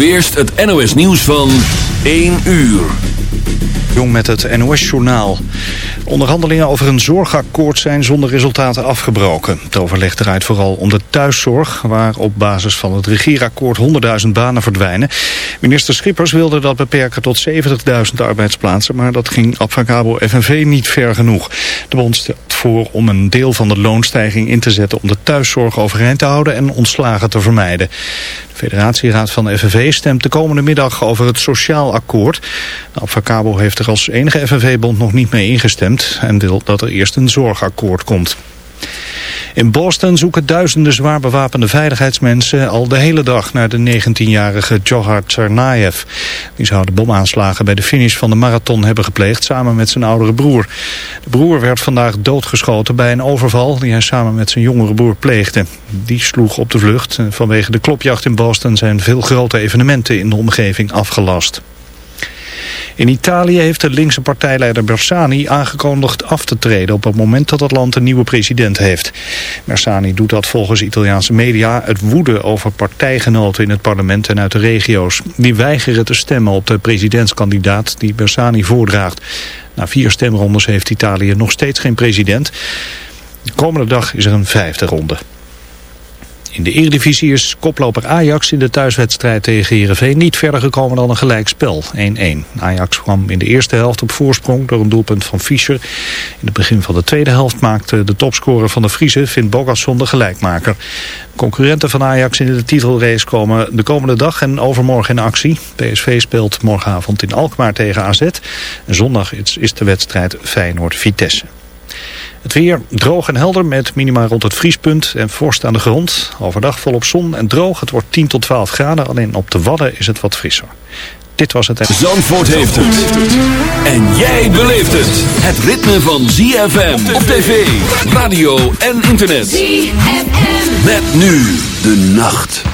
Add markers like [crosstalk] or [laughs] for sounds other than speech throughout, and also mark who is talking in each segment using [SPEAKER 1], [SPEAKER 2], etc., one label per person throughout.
[SPEAKER 1] Eerst het NOS nieuws van 1 uur.
[SPEAKER 2] Jong met het NOS-journaal. Onderhandelingen over een zorgakkoord zijn zonder resultaten afgebroken. Het overleg draait vooral om de thuiszorg... waar op basis van het regierakkoord 100.000 banen verdwijnen. Minister Schippers wilde dat beperken tot 70.000 arbeidsplaatsen... maar dat ging Abfacabo FNV niet ver genoeg. De bond stelt voor om een deel van de loonstijging in te zetten... om de thuiszorg overeind te houden en ontslagen te vermijden. De federatieraad van de FNV stemt de komende middag over het sociaal akkoord. De Abfacabo heeft er als enige FNV-bond nog niet mee ingestemd... en wil dat er eerst een zorgakkoord komt. In Boston zoeken duizenden zwaar bewapende veiligheidsmensen al de hele dag naar de 19-jarige Johar Tsarnaev. Die zou de bomaanslagen bij de finish van de marathon hebben gepleegd samen met zijn oudere broer. De broer werd vandaag doodgeschoten bij een overval die hij samen met zijn jongere broer pleegde. Die sloeg op de vlucht. Vanwege de klopjacht in Boston zijn veel grote evenementen in de omgeving afgelast. In Italië heeft de linkse partijleider Bersani aangekondigd af te treden op het moment dat het land een nieuwe president heeft. Bersani doet dat volgens Italiaanse media het woede over partijgenoten in het parlement en uit de regio's. Die weigeren te stemmen op de presidentskandidaat die Bersani voordraagt. Na vier stemrondes heeft Italië nog steeds geen president. De komende dag is er een vijfde ronde. In de Eredivisie is koploper Ajax in de thuiswedstrijd tegen Heerenveen niet verder gekomen dan een gelijkspel, 1-1. Ajax kwam in de eerste helft op voorsprong door een doelpunt van Fischer. In het begin van de tweede helft maakte de topscorer van de Friese, Finn Bogasson, de gelijkmaker. Concurrenten van Ajax in de titelrace komen de komende dag en overmorgen in actie. PSV speelt morgenavond in Alkmaar tegen AZ. Zondag is de wedstrijd Feyenoord-Vitesse. Het weer droog en helder met minima rond het vriespunt en vorst aan de grond. Overdag volop zon en droog. Het wordt 10 tot 12 graden. Alleen op de Wadden is het wat frisser. Dit was het.
[SPEAKER 1] Zandvoort heeft het. En jij beleeft het. Het ritme van ZFM op tv, radio en internet. ZFM. Met nu de nacht.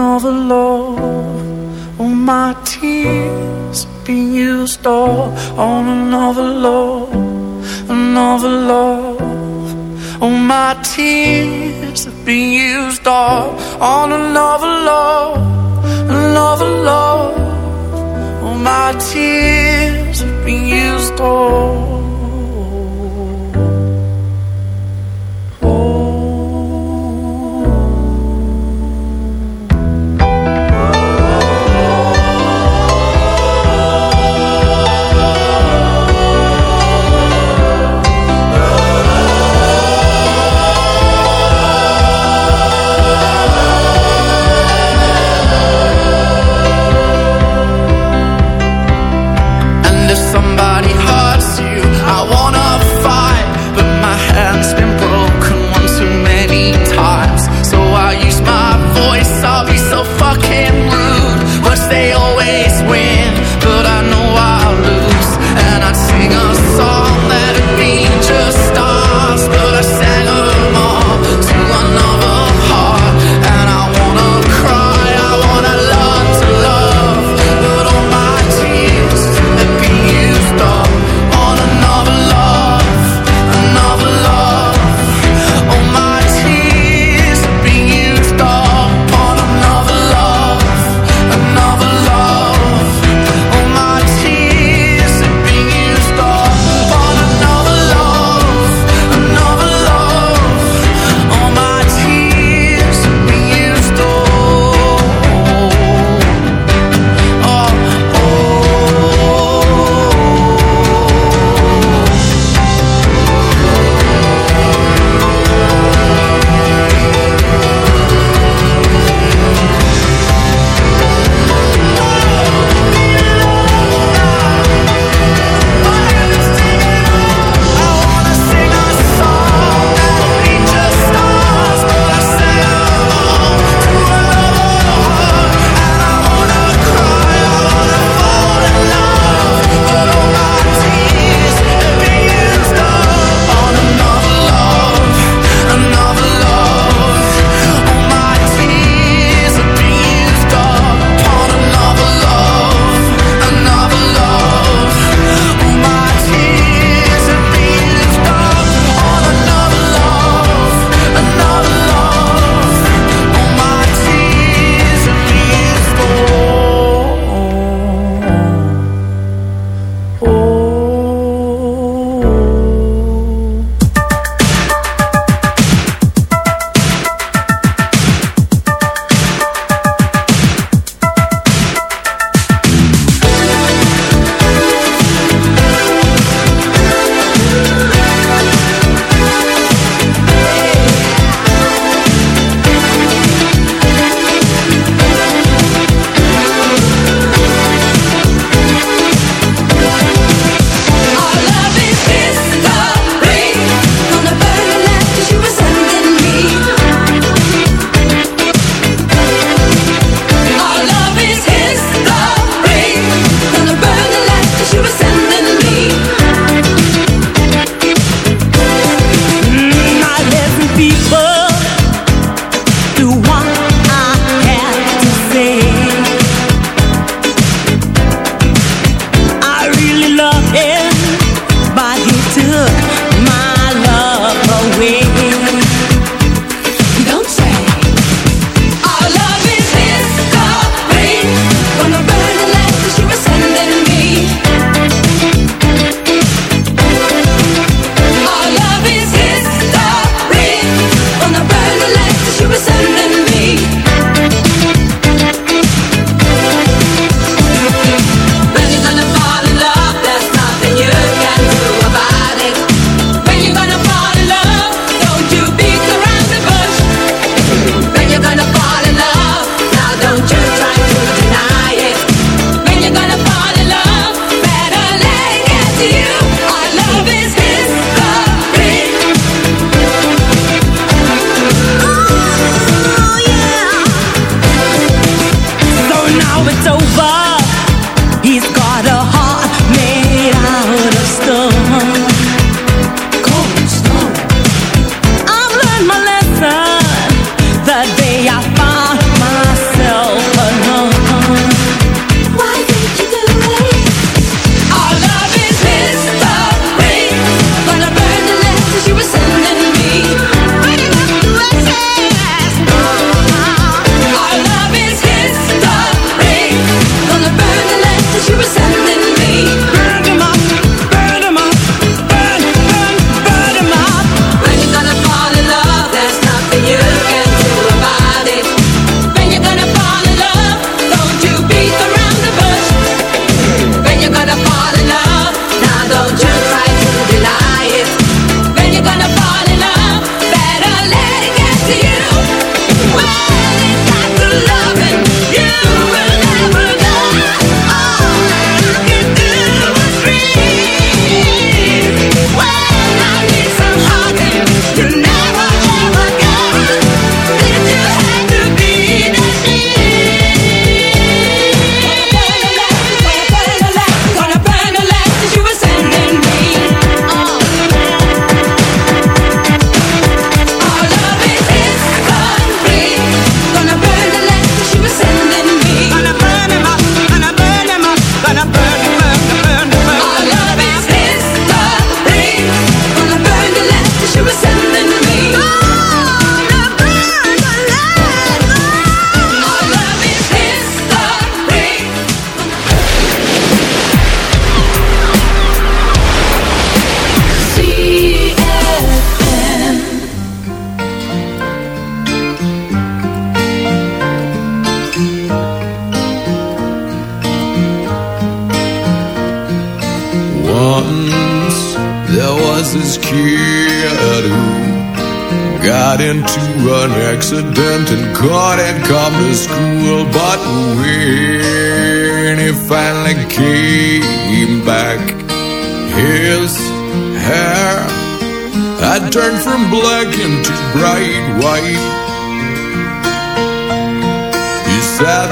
[SPEAKER 3] another love. All my tears been used up on another love, another love. All my tears been used all on another love, another love. All my tears been used all.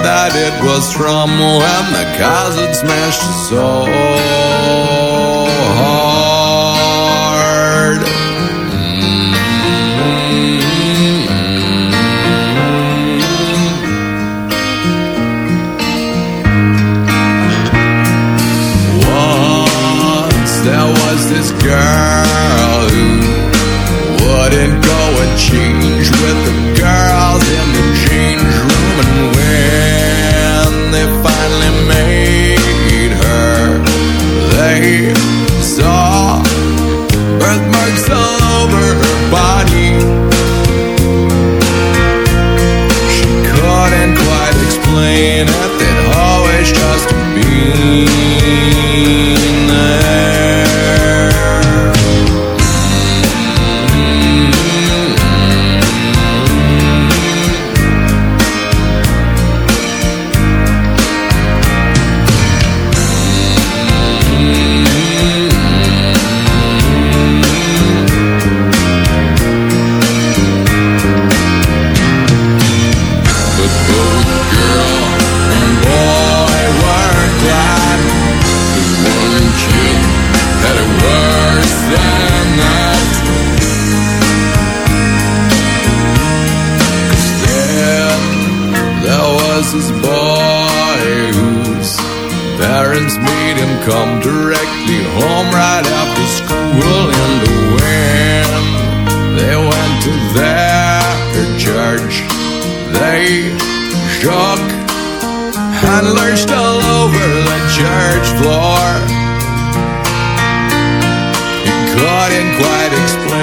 [SPEAKER 4] That it was from when the had smashed his soul.
[SPEAKER 3] over her body. She couldn't quite explain it.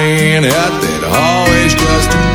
[SPEAKER 3] The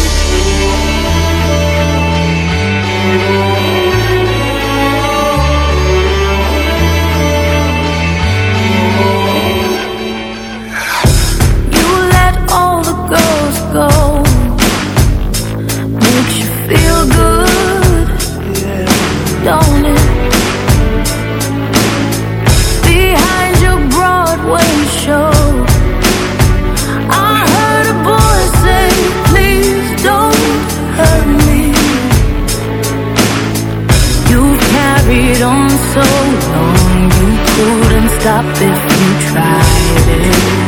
[SPEAKER 5] wouldn't stop if you tried it.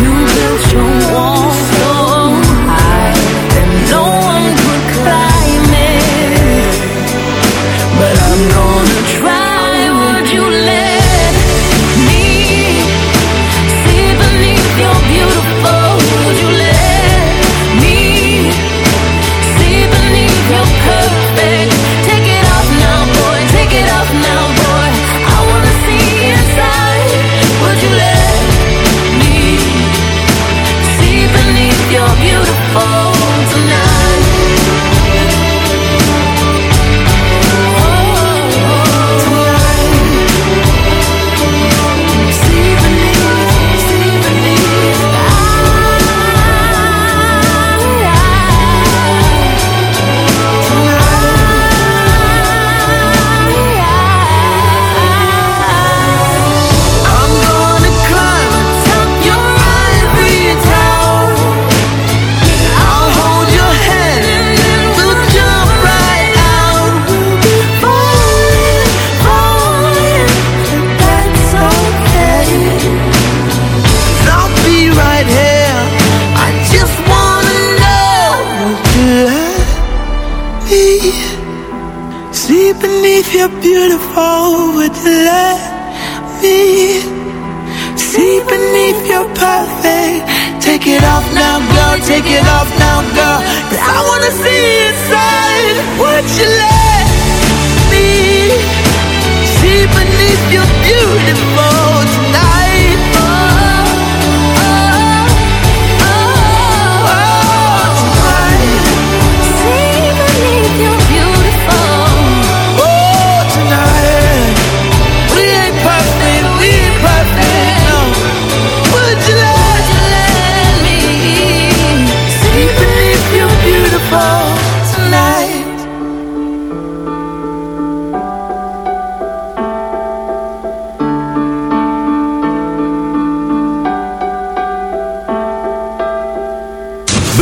[SPEAKER 5] You built your wall.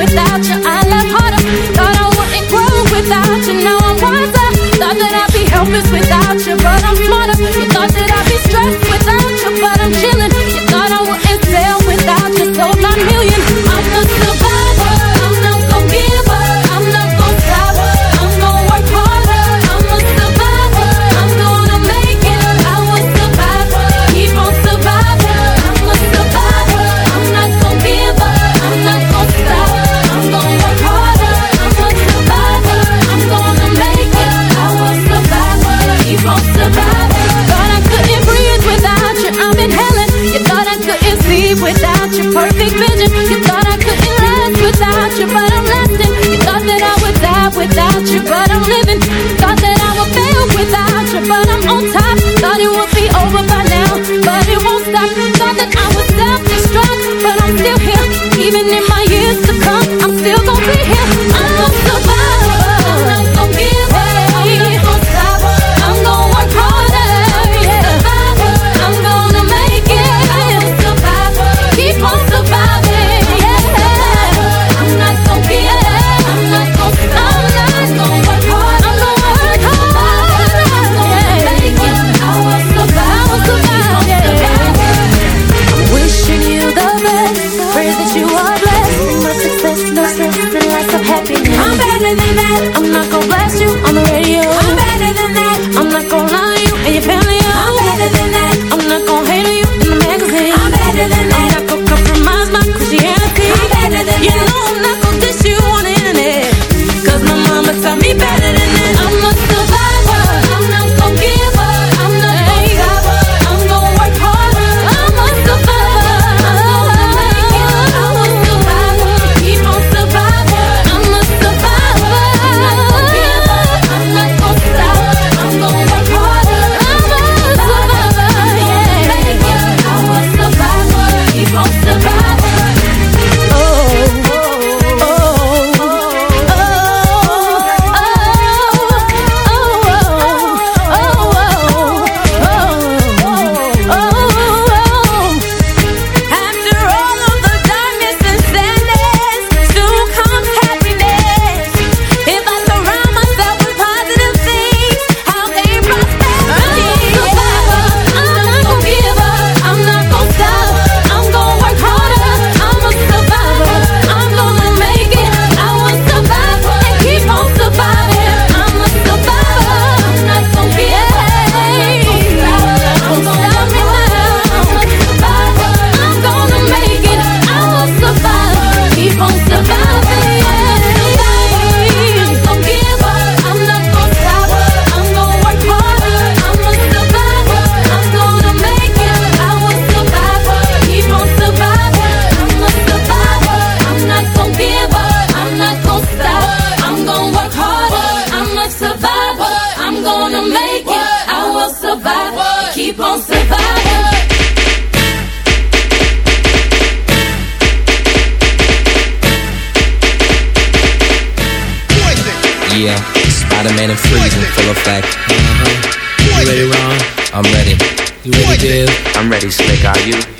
[SPEAKER 6] Without you, I love harder. Thought I wouldn't grow without you, now I'm wiser. Thought that I'd be helpless without you, but I'm smarter. You thought that I'd be stressed without you, but I'm living. Thought that I would fail without you, but I'm on top. Thought it would be over by now, but it won't stop. Thought that I would self-destruct, but I'm still here. Even in my years to come, I'm still gonna be here.
[SPEAKER 7] Freezing, full effect.
[SPEAKER 8] Uh-huh. You ready, Ron?
[SPEAKER 7] I'm ready.
[SPEAKER 8] You ready, Biv?
[SPEAKER 9] I'm ready, Slick. Are you?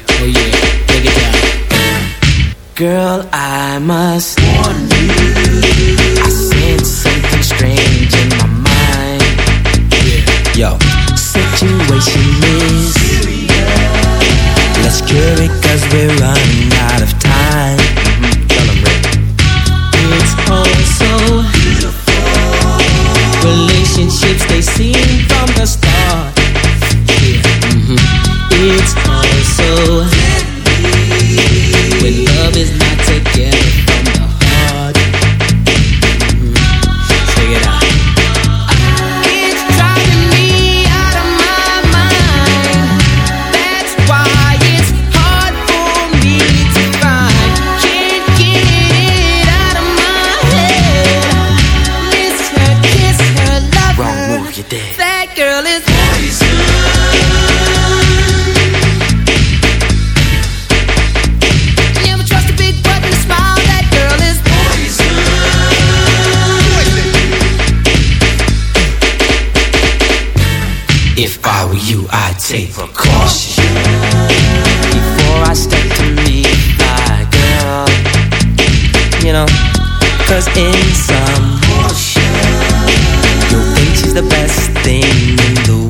[SPEAKER 7] If I were you, I'd take precaution.
[SPEAKER 10] before I step to meet my girl. You know, cause in some you'll think she's the best thing in the world.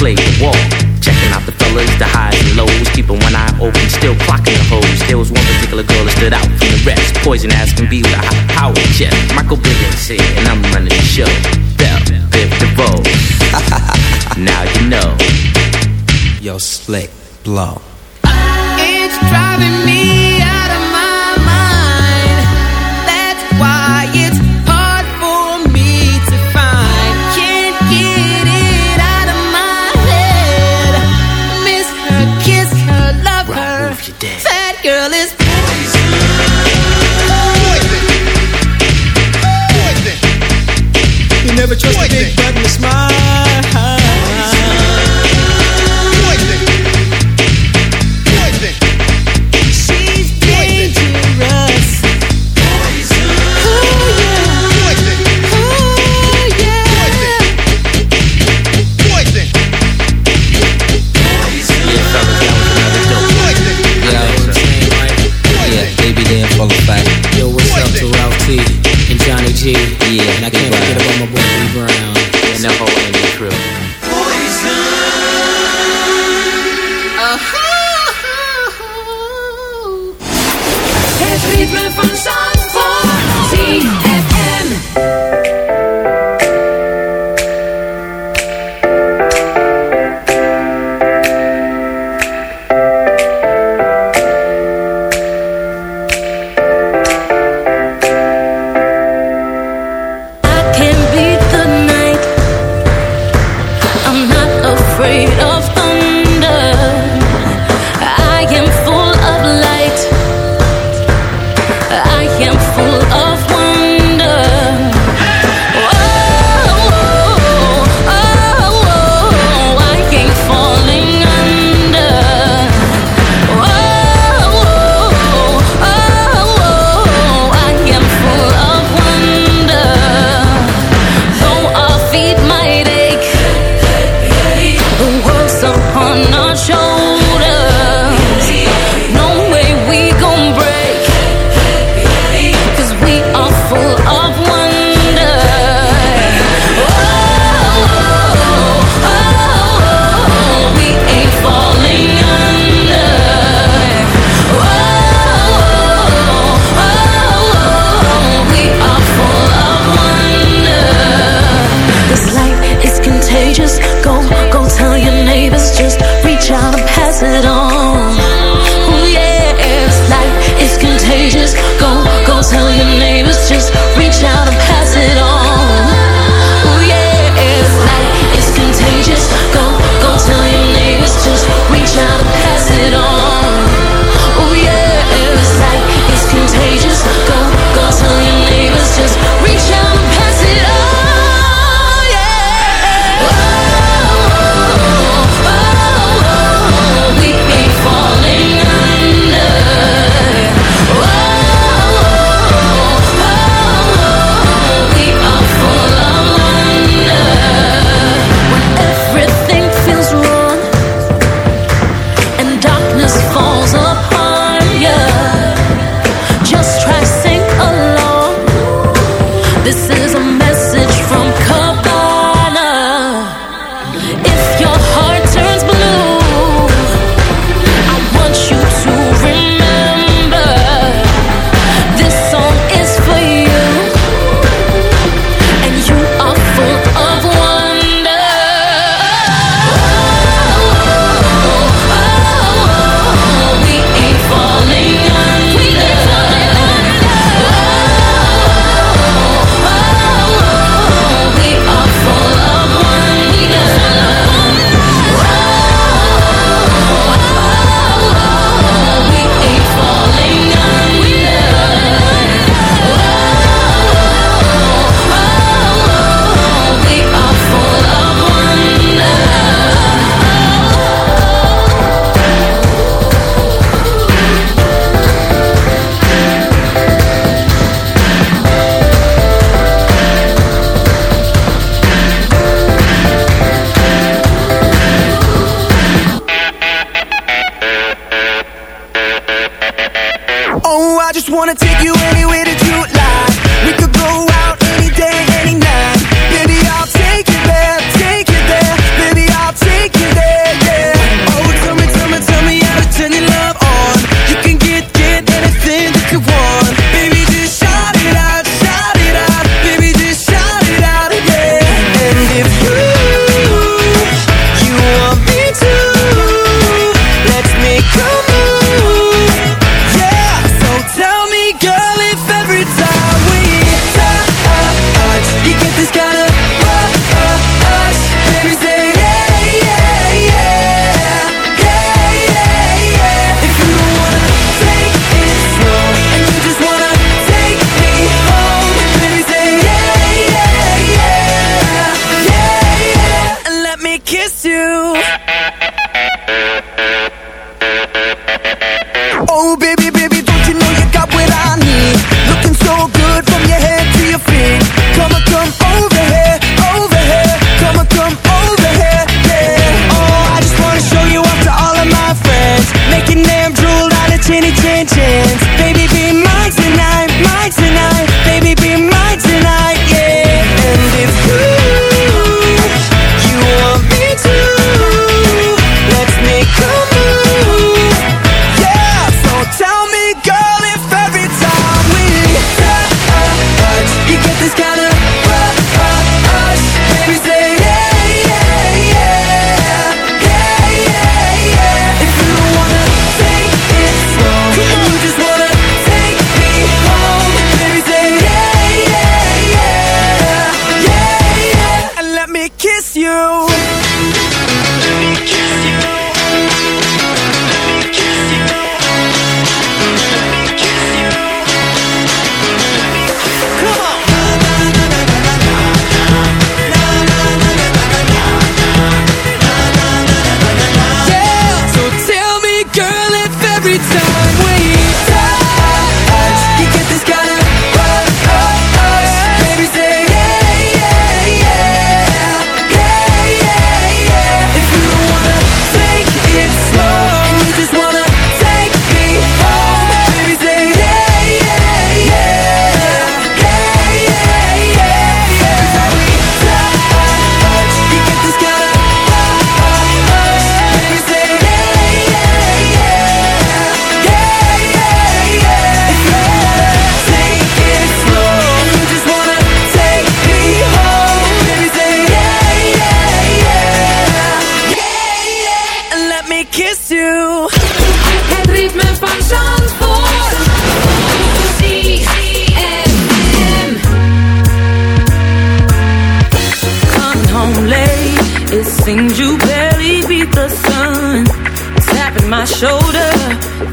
[SPEAKER 9] Played the wall. Checking out the fellas, the highs and lows. Keeping one eye open, still clocking the hoes. There was one particular girl that stood out from the rest. Poison ass can be with a high power chest. Michael Bivins here, and I'm running the show. Bell, Biv DeVoe. [laughs] now you know.
[SPEAKER 7] Yo, slick, blow.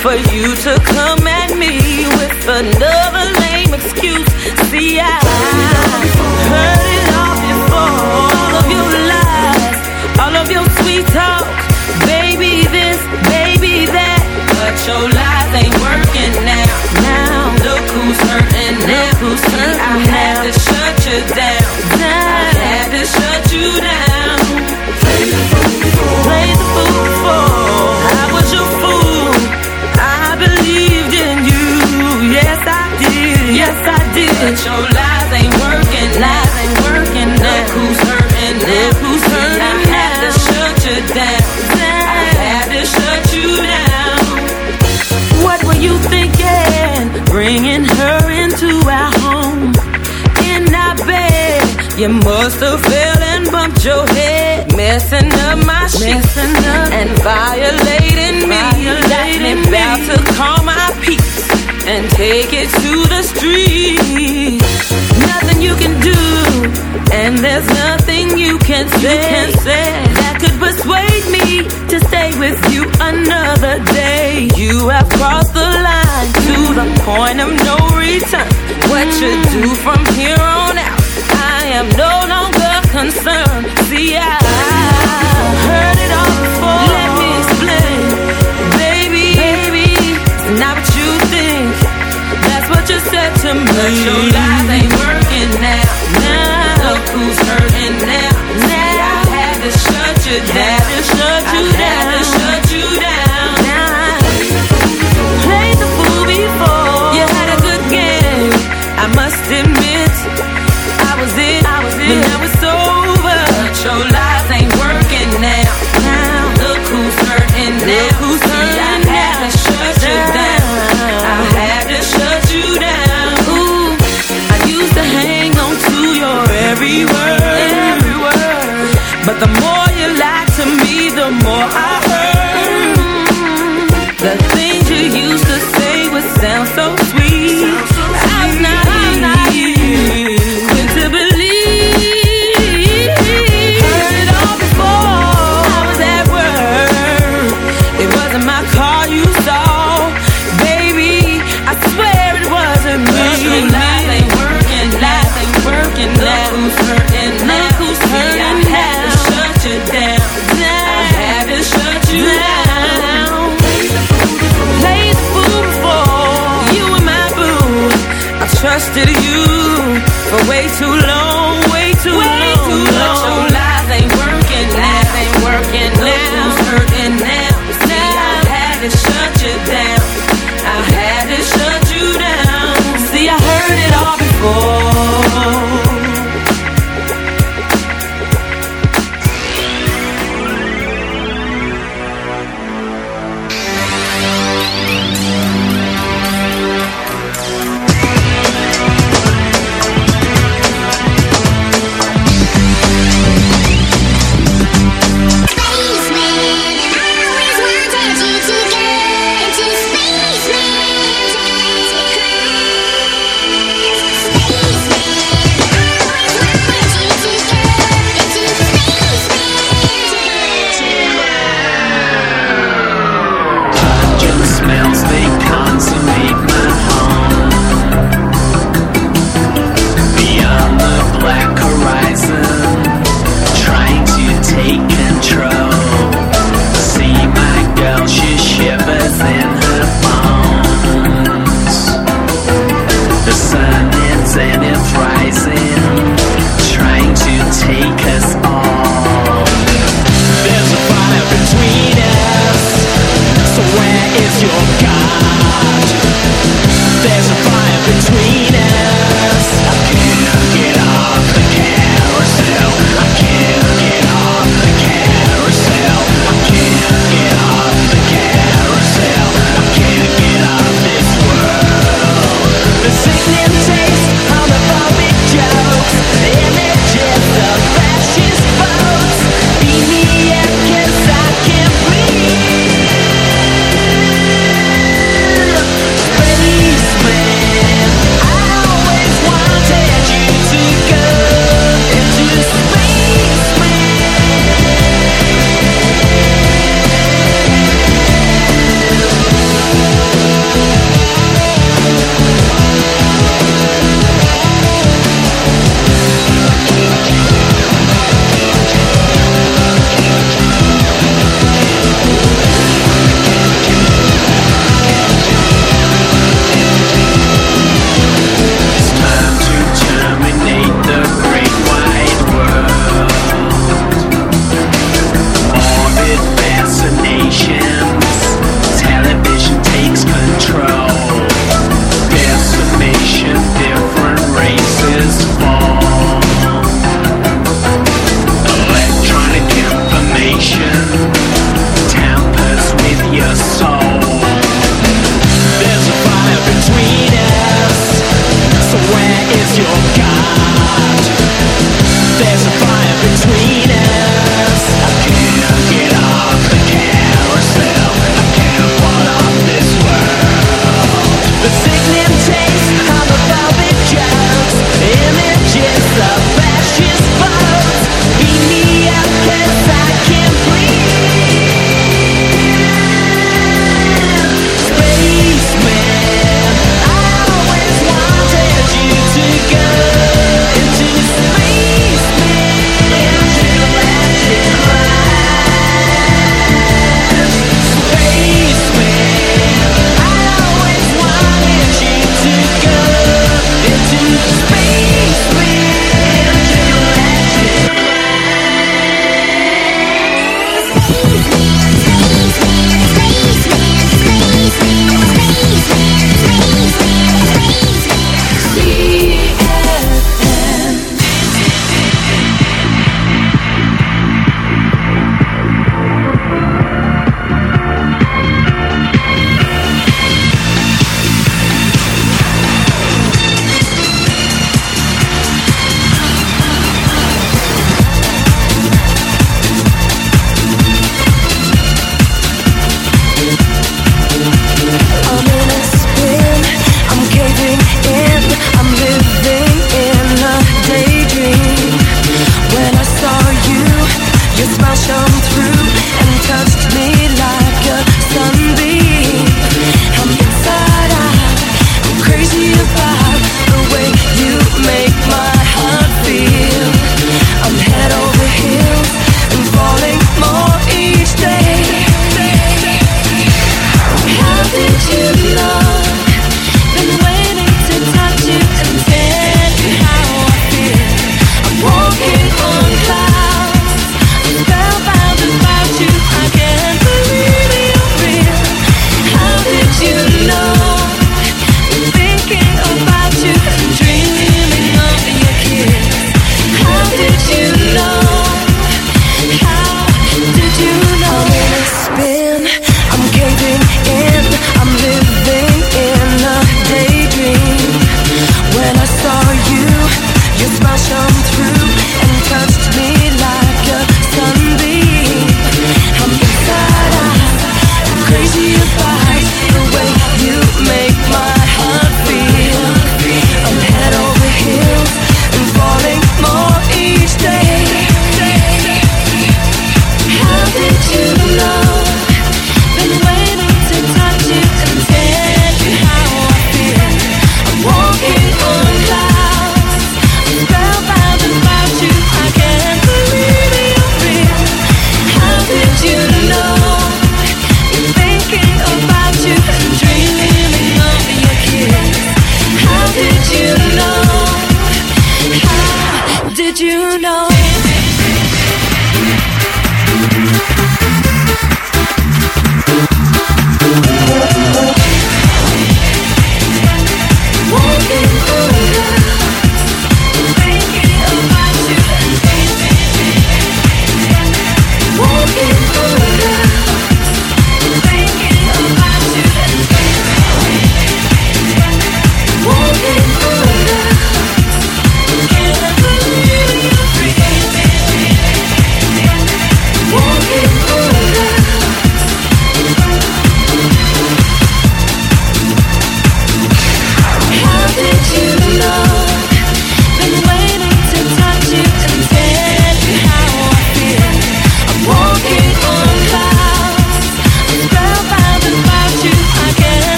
[SPEAKER 6] For you to come at me with another lame excuse. See, I heard it all before. All of your lies, all of your sweet talk. Baby this, baby that. But your lies ain't working now. Now, look who's hurting now. Look who's hurting I had to shut you down. I had to shut you down. Play the fool before. Must have fell and bumped your head. Messing up my shit. And violating me. Violating About to call my peace. And take it to the street. Nothing you can do. And there's nothing you can say, that could persuade me to stay with you another day. You have crossed the line to the point of no return. What you mm. do from here on out, am no longer concerned. See, I heard it all before. Let me explain, baby, baby, it's not what you think. That's what you said to me. But your lies ain't working now. Now look who's hurting now. Now I had to shut you down. Had to shut you down. Trusted you for way too long, see